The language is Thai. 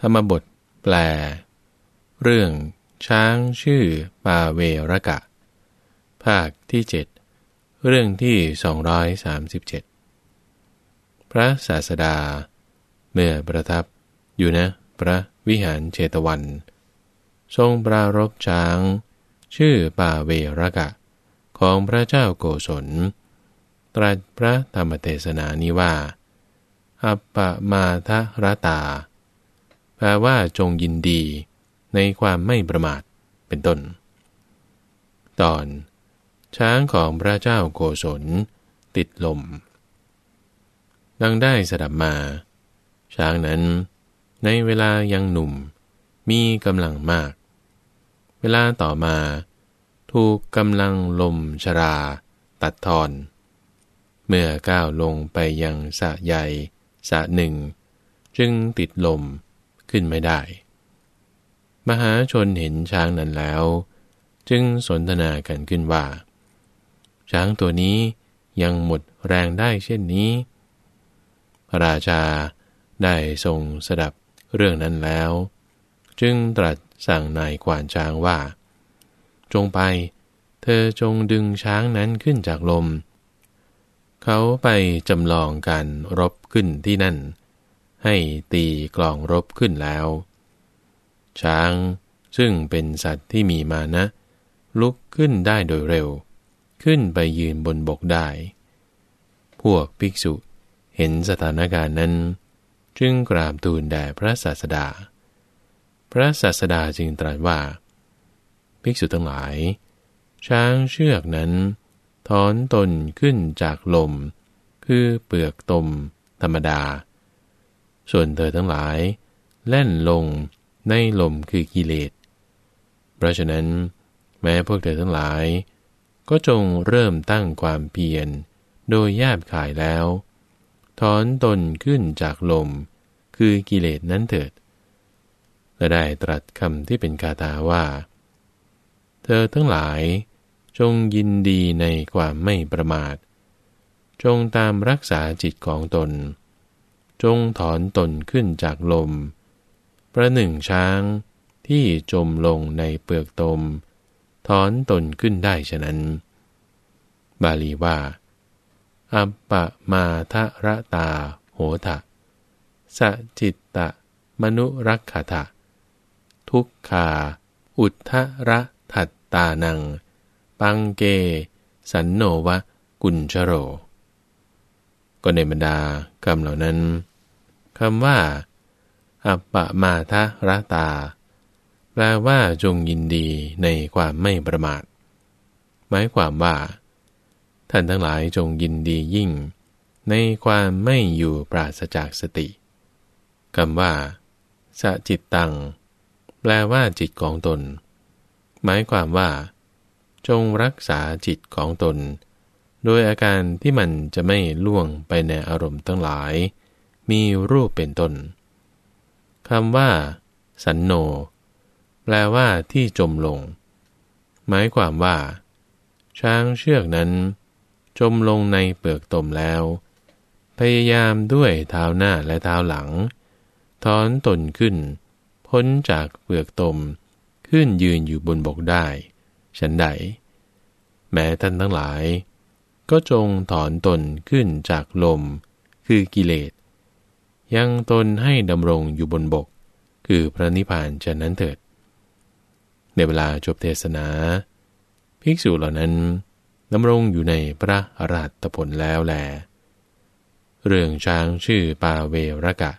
ธรรมบทแปล เรื่องช้างชื่อปาเวรกะ ภาคที่เจ็ดเรื่องที่ 237 พระศาสดา เมื่อประทับอยู่นะพระวิหารเชตวัน ทรงปรารบช้าง ชื่อปาเวรกะ ของพระเจ้าโกศล ตรัสพระธรรมเทศนานี้ว่า อัปปมาทะรตา แปลว่าจงยินดี ในความไม่ประมาทเป็นต้น ตอน ช้างของพระเจ้าโกศล ติดลม ดังได้สดับมา ช้างนั้น ในเวลายังหนุ่ม มีกำลังมาก เวลาต่อมา ถูกกำลังลมชรา ตัดทอน เมื่อก้าวลงไปยังสะใหญ่สะหนึ่ง จึงติดลม ขึ้นไม่ได้ มหาชนเห็นช้างนั้นแล้ว จึงสนทนากันขึ้นว่า ช้างตัวนี้ยังหมดแรงได้เช่นนี้ พระราชาได้ทรงสดับเรื่องนั้นแล้ว จึงตรัสสั่งนายขวานช้างว่า จงไป เธอจงดึงช้างนั้นขึ้นจากลม เขาไปจำลองการรบขึ้นที่นั่น ให้ตีกลองรบขึ้นแล้ว ช้างซึ่งเป็นสัตว์ที่มีมานะ ลุกขึ้นได้โดยเร็ว ขึ้นไปยืนบนบกได้ พวกภิกษุเห็นสถานการณ์นั้น จึงกราบทูลแด่พระศาสดา พระศาสดาจึงตรัสว่า ภิกษุทั้งหลาย ช้างเชือกนั้นถอนตนขึ้นจากลม คือเปลือกตมธรรมดา ส่วนเธอทั้งหลาย แล่นลงในลมคือกิเลส เพราะฉะนั้น แม้พวกเธอทั้งหลาย ก็จงเริ่มตั้งความเพียรโดยแยบขายแล้ว ถอนตนขึ้นจากลม คือกิเลสนั้นเถิด และได้ตรัสคำที่เป็นคาถาว่า เธอทั้งหลาย จงยินดีในความไม่ประมาท จงตามรักษาจิตของตน จงถอนตนขึ้นจากลม ประหนึ่งช้างที่จมลงในเปลือกตม ถอนตนขึ้นได้ฉะนั้น บาลีว่า อัปปะมาทะระตาโหทะสจิตตะ มนุรักขะทะ ทุกขาอุทธระทัตตานัง ปังเก สันโนวะ กุญชโร ก็ในบรรดาคำเหล่านั้น คำว่า อัปปะมาทะระตา แปลว่าจงยินดีในความไม่ประมาท หมายความว่า ท่านทั้งหลายจงยินดียิ่ง ในความไม่อยู่ปราศจากสติคำว่าสจิตตัง แปลว่าจิตของตน หมายความว่า จงรักษาจิตของตน โดยอาการที่มันจะไม่ล่วงไปในอารมณ์ทั้งหลาย มีรูปเป็นต้นคำว่า สันโน แปลว่าที่จมลง หมายความว่า ช้างเชือกนั้น จมลงในเปลือกตมแล้ว พยายามด้วยเท้าหน้าและเท้าหลัง ถอนตนขึ้น พ้นจากเปลือกตม ขึ้นยืนอยู่บนบกได้ ฉันใด แม้ท่านทั้งหลาย ก็จงถอนตนขึ้นจากลม คือกิเลส ยังตนให้ดำรงอยู่บนบก คือพระนิพพานจะนั้นเถิด ในเวลาจบเทศนา ภิกษุเหล่านั้นดำรงอยู่ในพระอรหัตผลแล้วแล เรื่องช้างชื่อปาเวรกะ